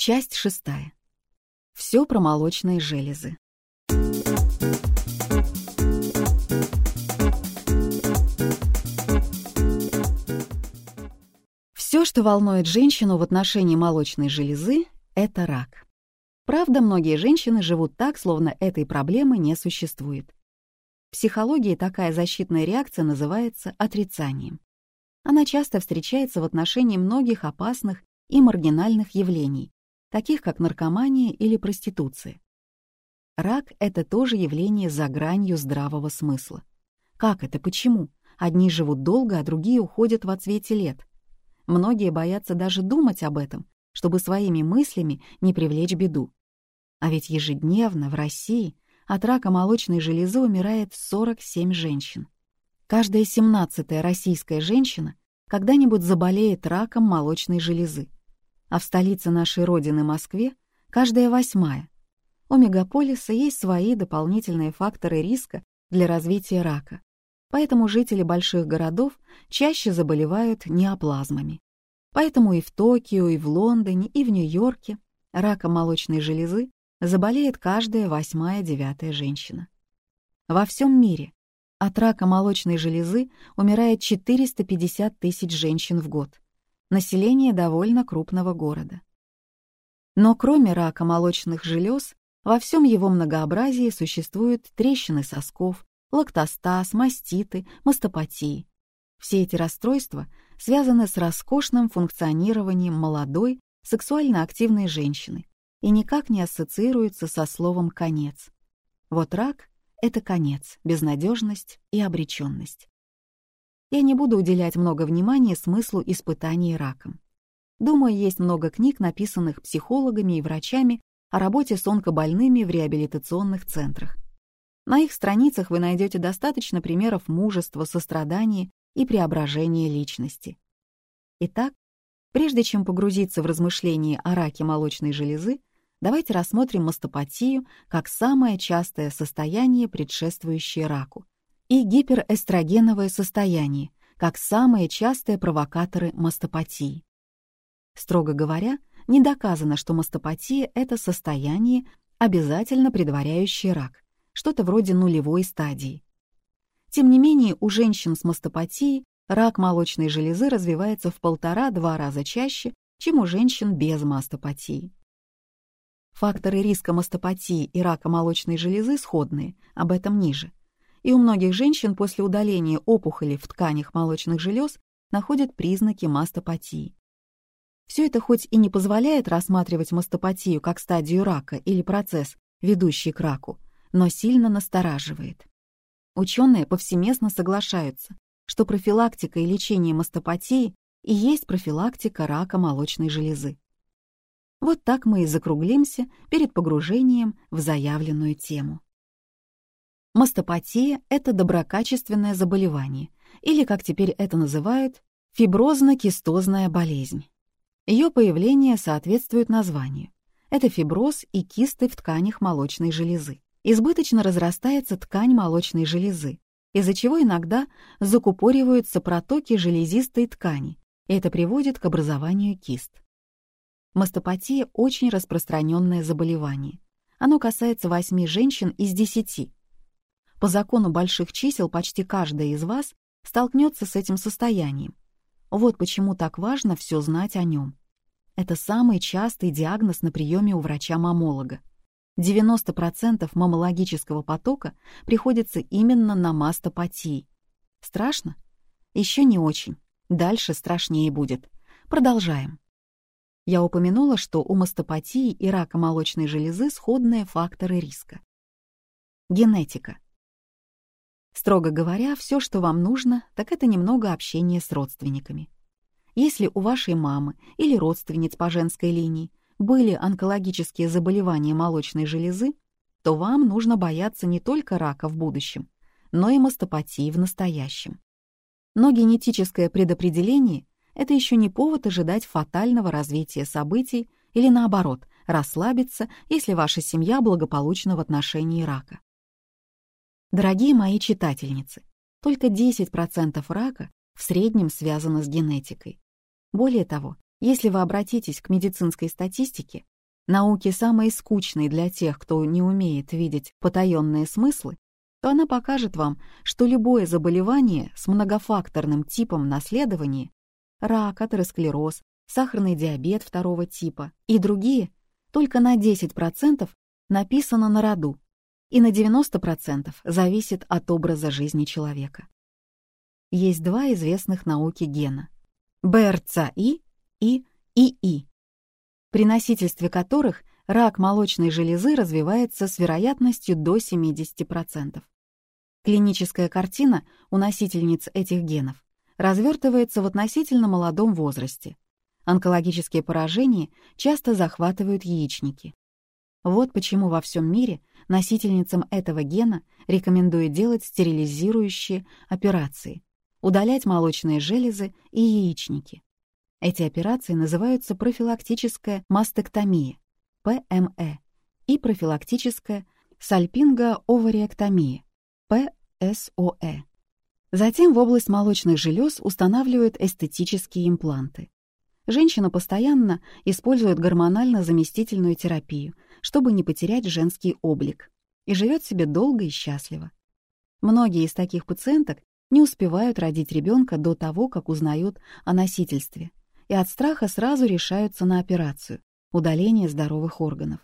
Часть шестая. Все про молочные железы. Все, что волнует женщину в отношении молочной железы, это рак. Правда, многие женщины живут так, словно этой проблемы не существует. В психологии такая защитная реакция называется отрицанием. Она часто встречается в отношении многих опасных и маргинальных явлений, таких как наркомания или проституция. Рак — это тоже явление за гранью здравого смысла. Как это, почему? Одни живут долго, а другие уходят в отсвете лет. Многие боятся даже думать об этом, чтобы своими мыслями не привлечь беду. А ведь ежедневно в России от рака молочной железы умирает 47 женщин. Каждая семнадцатая российская женщина когда-нибудь заболеет раком молочной железы а в столице нашей родины Москве каждая восьмая. У мегаполиса есть свои дополнительные факторы риска для развития рака, поэтому жители больших городов чаще заболевают неоплазмами. Поэтому и в Токио, и в Лондоне, и в Нью-Йорке раком молочной железы заболеет каждая восьмая-девятая женщина. Во всем мире от рака молочной железы умирает 450 тысяч женщин в год, население довольно крупного города. Но кроме рака молочных желез, во всем его многообразии существуют трещины сосков, лактостаз, маститы, мастопатии. Все эти расстройства связаны с роскошным функционированием молодой, сексуально активной женщины и никак не ассоциируются со словом «конец». Вот рак — это конец, безнадежность и обреченность я не буду уделять много внимания смыслу испытаний раком. Думаю, есть много книг, написанных психологами и врачами о работе с онкобольными в реабилитационных центрах. На их страницах вы найдете достаточно примеров мужества, сострадания и преображения личности. Итак, прежде чем погрузиться в размышления о раке молочной железы, давайте рассмотрим мастопатию как самое частое состояние, предшествующее раку, и гиперэстрогеновое состояние, как самые частые провокаторы мастопатии. Строго говоря, не доказано, что мастопатия — это состояние, обязательно предваряющее рак, что-то вроде нулевой стадии. Тем не менее, у женщин с мастопатией рак молочной железы развивается в полтора-два раза чаще, чем у женщин без мастопатии. Факторы риска мастопатии и рака молочной железы сходные, об этом ниже и у многих женщин после удаления опухоли в тканях молочных желез находят признаки мастопатии. Все это хоть и не позволяет рассматривать мастопатию как стадию рака или процесс, ведущий к раку, но сильно настораживает. Ученые повсеместно соглашаются, что профилактика и лечение мастопатии и есть профилактика рака молочной железы. Вот так мы и закруглимся перед погружением в заявленную тему. Мастопатия — это доброкачественное заболевание, или, как теперь это называют, фиброзно-кистозная болезнь. Ее появление соответствует названию. Это фиброз и кисты в тканях молочной железы. Избыточно разрастается ткань молочной железы, из-за чего иногда закупориваются протоки железистой ткани, и это приводит к образованию кист. Мастопатия — очень распространенное заболевание. Оно касается 8 женщин из 10, по закону больших чисел почти каждая из вас столкнется с этим состоянием. Вот почему так важно все знать о нем. Это самый частый диагноз на приеме у врача-мамолога. 90% мамологического потока приходится именно на мастопатии. Страшно? Еще не очень. Дальше страшнее будет. Продолжаем. Я упомянула, что у мастопатии и рака молочной железы сходные факторы риска. Генетика. Строго говоря, все, что вам нужно, так это немного общения с родственниками. Если у вашей мамы или родственниц по женской линии были онкологические заболевания молочной железы, то вам нужно бояться не только рака в будущем, но и мастопатии в настоящем. Но генетическое предопределение — это еще не повод ожидать фатального развития событий или, наоборот, расслабиться, если ваша семья благополучна в отношении рака. Дорогие мои читательницы, только 10% рака в среднем связано с генетикой. Более того, Если вы обратитесь к медицинской статистике, науке самой скучной для тех, кто не умеет видеть потаенные смыслы, то она покажет вам, что любое заболевание с многофакторным типом наследования — рак, атеросклероз, сахарный диабет второго типа и другие — только на 10% написано на роду и на 90% зависит от образа жизни человека. Есть два известных науки гена — БРЦАИ и ИИ, при носительстве которых рак молочной железы развивается с вероятностью до 70%. Клиническая картина у носительниц этих генов развертывается в относительно молодом возрасте. Онкологические поражения часто захватывают яичники. Вот почему во всем мире носительницам этого гена рекомендуют делать стерилизирующие операции, удалять молочные железы и яичники. Эти операции называются профилактическая мастектомия, ПМЭ, и профилактическая сальпинго-овариэктомия, ПСОЭ. Затем в область молочных желез устанавливают эстетические импланты. Женщина постоянно использует гормонально-заместительную терапию, чтобы не потерять женский облик, и живет себе долго и счастливо. Многие из таких пациенток не успевают родить ребенка до того, как узнают о носительстве, и от страха сразу решаются на операцию — удаление здоровых органов.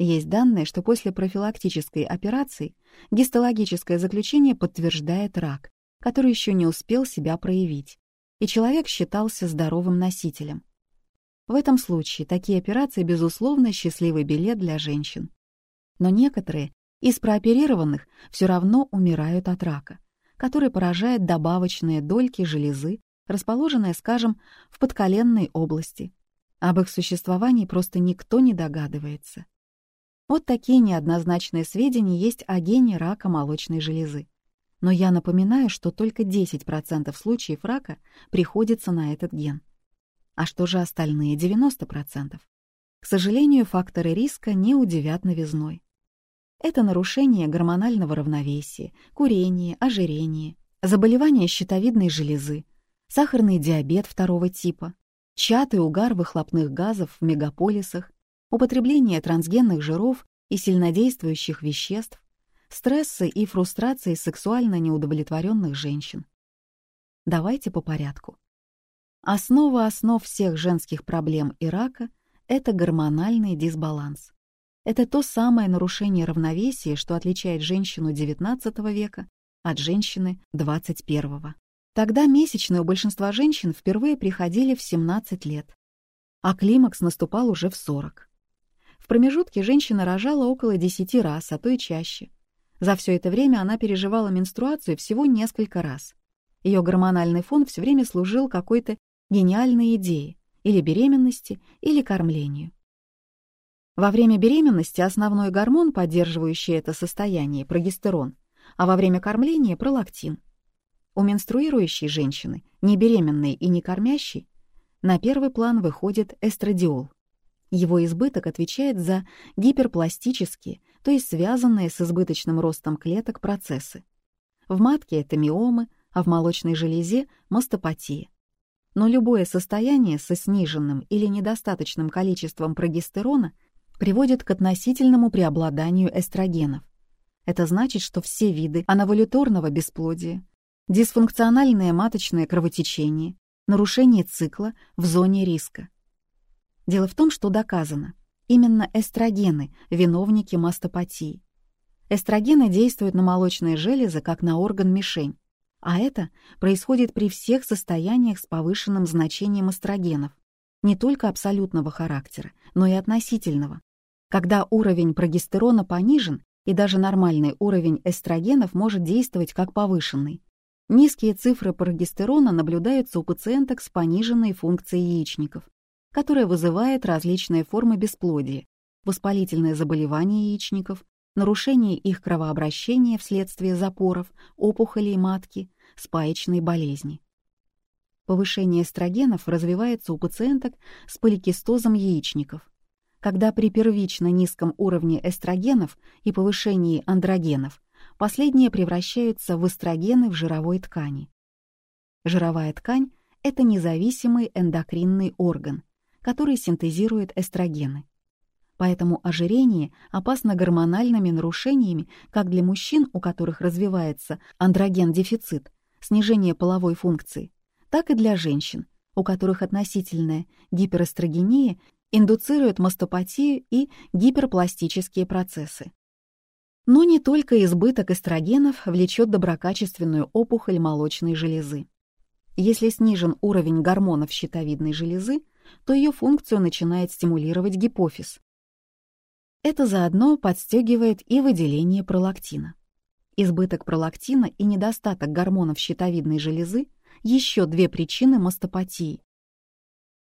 Есть данные, что после профилактической операции гистологическое заключение подтверждает рак, который еще не успел себя проявить, и человек считался здоровым носителем. В этом случае такие операции, безусловно, счастливый билет для женщин. Но некоторые из прооперированных все равно умирают от рака, который поражает добавочные дольки железы расположенная, скажем, в подколенной области. Об их существовании просто никто не догадывается. Вот такие неоднозначные сведения есть о гене рака молочной железы. Но я напоминаю, что только 10% случаев рака приходится на этот ген. А что же остальные 90%? К сожалению, факторы риска не удивят новизной. Это нарушение гормонального равновесия, курение, ожирение, заболевания щитовидной железы, сахарный диабет второго типа, чат и угар выхлопных газов в мегаполисах, употребление трансгенных жиров и сильнодействующих веществ, стрессы и фрустрации сексуально неудовлетворенных женщин. Давайте по порядку. Основа основ всех женских проблем и рака — это гормональный дисбаланс. Это то самое нарушение равновесия, что отличает женщину XIX века от женщины XXI. Тогда месячные у большинства женщин впервые приходили в 17 лет, а климакс наступал уже в 40. В промежутке женщина рожала около 10 раз, а то и чаще. За все это время она переживала менструацию всего несколько раз. Ее гормональный фон все время служил какой-то гениальной идее, или беременности, или кормлению. Во время беременности основной гормон, поддерживающий это состояние, прогестерон, а во время кормления — пролактин — у менструирующей женщины, не беременной и не кормящей, на первый план выходит эстрадиол. Его избыток отвечает за гиперпластические, то есть связанные с избыточным ростом клеток процессы. В матке это миомы, а в молочной железе — мастопатия. Но любое состояние со сниженным или недостаточным количеством прогестерона приводит к относительному преобладанию эстрогенов. Это значит, что все виды анаволюторного бесплодия, дисфункциональное маточное кровотечение, нарушение цикла в зоне риска. Дело в том, что доказано, именно эстрогены — виновники мастопатии. Эстрогены действуют на молочные железы как на орган-мишень, а это происходит при всех состояниях с повышенным значением эстрогенов, не только абсолютного характера, но и относительного. Когда уровень прогестерона понижен, и даже нормальный уровень эстрогенов может действовать как повышенный, Низкие цифры прогестерона наблюдаются у пациенток с пониженной функцией яичников, которая вызывает различные формы бесплодия, воспалительное заболевание яичников, нарушение их кровообращения вследствие запоров, опухолей матки, спаечной болезни. Повышение эстрогенов развивается у пациенток с поликистозом яичников, когда при первично низком уровне эстрогенов и повышении андрогенов Последние превращаются в эстрогены в жировой ткани. Жировая ткань —— это независимый эндокринный орган, который синтезирует эстрогены. Поэтому ожирение опасно гормональными нарушениями как для мужчин, у которых развивается андроген-дефицит, снижение половой функции, так и для женщин, у которых относительная гиперэстрогения индуцирует мастопатию и гиперпластические процессы. Но не только избыток эстрогенов влечет доброкачественную опухоль молочной железы. Если снижен уровень гормонов щитовидной железы, то ее функцию начинает стимулировать гипофиз, это заодно подстегивает и выделение пролактина. Избыток пролактина и недостаток гормонов щитовидной железы — еще две причины мастопатии.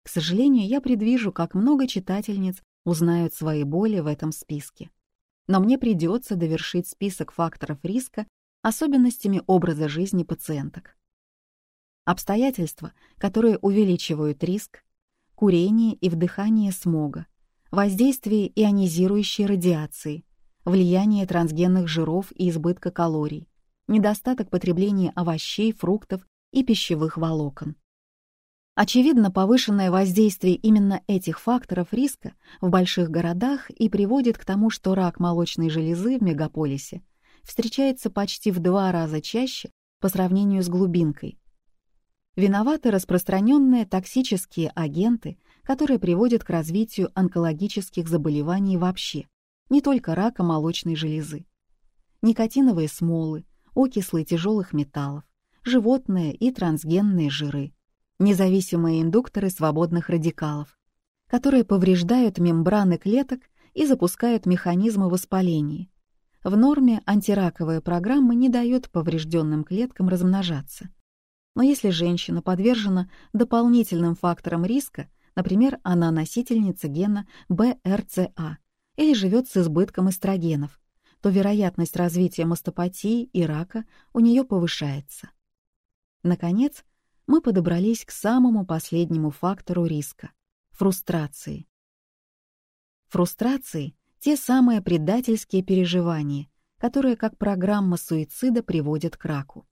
К сожалению, я предвижу, как много читательниц узнают свои боли в этом списке. Но мне придется довершить список факторов риска особенностями образа жизни пациенток. Обстоятельства, которые увеличивают риск, курение и вдыхание смога, воздействие ионизирующей радиации, влияние трансгенных жиров и избытка калорий, недостаток потребления овощей, фруктов и пищевых волокон. Очевидно, повышенное воздействие именно этих факторов риска в больших городах и приводит к тому, что рак молочной железы в мегаполисе встречается почти в два раза чаще по сравнению с глубинкой. Виноваты распространенные токсические агенты которые приводят к развитию онкологических заболеваний вообще, не только рака молочной железы. Никотиновые смолы, окислы тяжелых металлов, животные и трансгенные жиры, независимые индукторы свободных радикалов, которые повреждают мембраны клеток и запускают механизмы воспаления. В норме антираковая программа не дает поврежденным клеткам размножаться. Но если женщина подвержена дополнительным факторам риска, Например, она носительница гена БРЦА или живет с избытком эстрогенов, то вероятность развития мастопатии и рака у нее повышается. Наконец, мы подобрались к самому последнему фактору риска — фрустрации. Фрустрации — те самые предательские переживания, которые как программа суицида приводят к раку.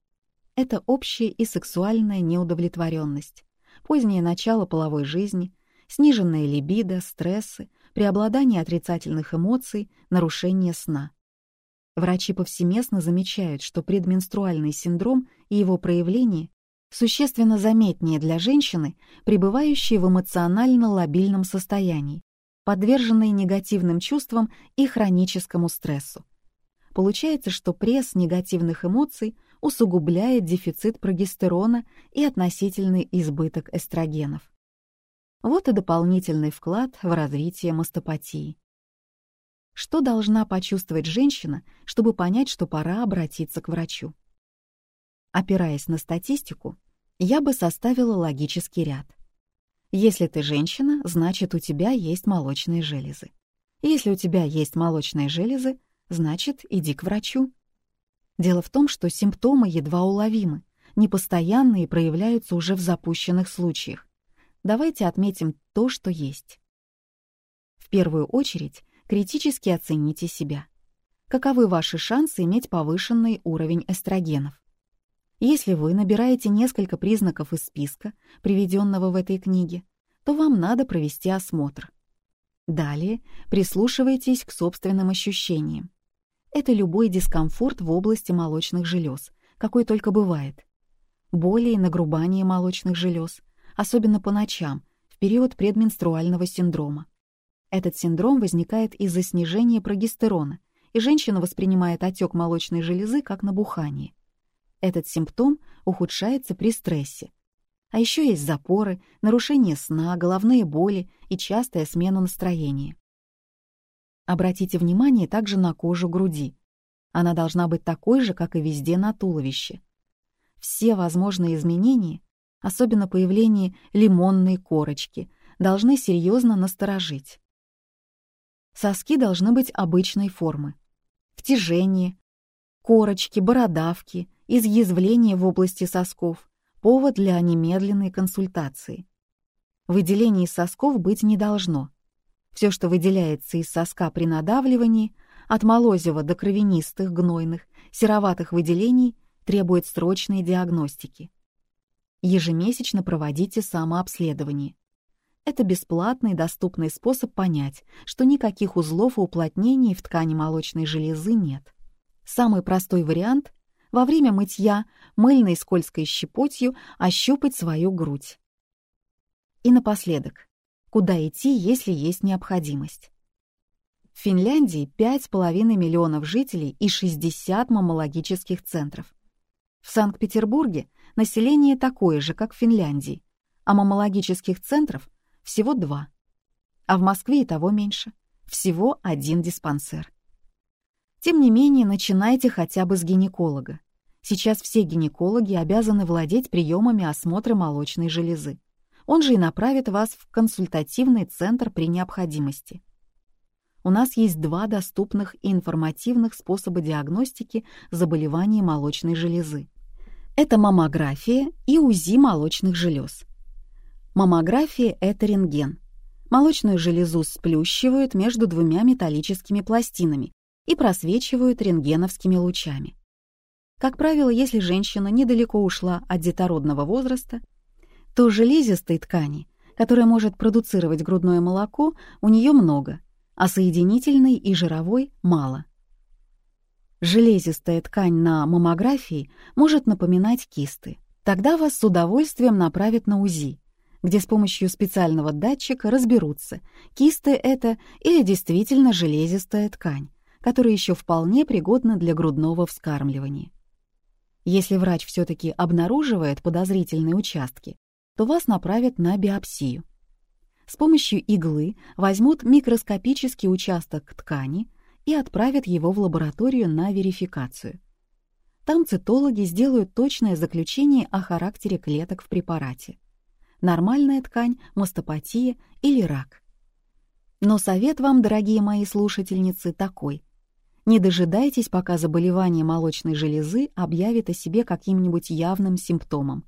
Это общая и сексуальная неудовлетворенность, позднее начало половой жизни, сниженная либидо, стрессы, преобладание отрицательных эмоций, нарушение сна. Врачи повсеместно замечают, что предменструальный синдром и его проявление существенно заметнее для женщины, пребывающей в эмоционально лобильном состоянии, подверженной негативным чувствам и хроническому стрессу. Получается, что пресс негативных эмоций усугубляет дефицит прогестерона и относительный избыток эстрогенов. Вот и дополнительный вклад в развитие мастопатии. Что должна почувствовать женщина, чтобы понять, что пора обратиться к врачу? Опираясь на статистику, я бы составила логический ряд. Если ты женщина, значит, у тебя есть молочные железы. Если у тебя есть молочные железы, значит, иди к врачу. Дело в том, что симптомы едва уловимы, непостоянные проявляются уже в запущенных случаях. Давайте отметим то, что есть. В первую очередь, критически оцените себя. Каковы ваши шансы иметь повышенный уровень эстрогенов? Если вы набираете несколько признаков из списка, приведенного в этой книге, то вам надо провести осмотр. Далее прислушивайтесь к собственным ощущениям. Это любой дискомфорт в области молочных желез, какой только бывает. Боли и нагрубание молочных желез, особенно по ночам, в период предменструального синдрома. Этот синдром возникает из-за снижения прогестерона, и женщина воспринимает отек молочной железы как набухание. Этот симптом ухудшается при стрессе. А еще есть запоры, нарушение сна, головные боли и частая смена настроения. Обратите внимание также на кожу груди. Она должна быть такой же, как и везде на туловище. Все возможные изменения, особенно появление лимонной корочки, должны серьезно насторожить. Соски должны быть обычной формы. Втяжение, корочки, бородавки, изъязвления в области сосков — повод для немедленной консультации. Выделений сосков быть не должно — все, что выделяется из соска при надавливании, от молозива до кровянистых, гнойных, сероватых выделений, требует срочной диагностики. Ежемесячно проводите самообследование. Это бесплатный доступный способ понять, что никаких узлов и уплотнений в ткани молочной железы нет. Самый простой вариант — во время мытья мыльной скользкой щепотью ощупать свою грудь. И напоследок, куда идти, если есть необходимость? В Финляндии 5,5 миллионов жителей и 60 маммологических центров. В Санкт-Петербурге население такое же, как в Финляндии, а маммологических центров всего два. А в Москве и того меньше, всего один диспансер. Тем не менее, начинайте хотя бы с гинеколога. Сейчас все гинекологи обязаны владеть приемами осмотра молочной железы. Он же и направит вас в консультативный центр при необходимости. У нас есть два доступных и информативных способа диагностики заболеваний молочной железы. Это маммография и УЗИ молочных желез. Маммография — это рентген. Молочную железу сплющивают между двумя металлическими пластинами и просвечивают рентгеновскими лучами. Как правило, если женщина недалеко ушла от детородного возраста, то железистой ткани, которая может продуцировать грудное молоко, у нее много, а соединительной и жировой мало. Железистая ткань на маммографии может напоминать кисты. Тогда вас с удовольствием направят на УЗИ, где с помощью специального датчика разберутся, кисты это или действительно железистая ткань, которая еще вполне пригодна для грудного вскармливания. Если врач все-таки обнаруживает подозрительные участки, то вас направят на биопсию. С помощью иглы возьмут микроскопический участок ткани и отправят его в лабораторию на верификацию. Там цитологи сделают точное заключение о характере клеток в препарате. Нормальная ткань, мастопатия или рак. Но совет вам, дорогие мои слушательницы, такой. Не дожидайтесь, пока заболевание молочной железы объявит о себе каким-нибудь явным симптомом.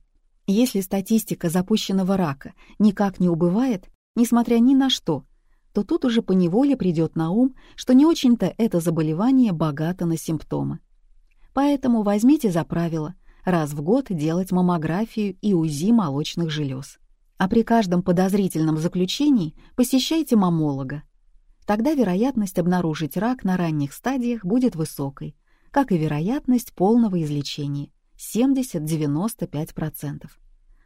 Если статистика запущенного рака никак не убывает, несмотря ни на что, то тут уже поневоле придет на ум, что не очень-то это заболевание богато на симптомы. Поэтому возьмите за правило раз в год делать маммографию и УЗИ молочных желез. А при каждом подозрительном заключении посещайте маммолога. Тогда вероятность обнаружить рак на ранних стадиях будет высокой, как и вероятность полного излечения 70-95%.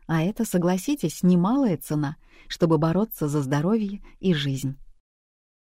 А это, согласитесь, немалая цена, чтобы бороться за здоровье и жизнь.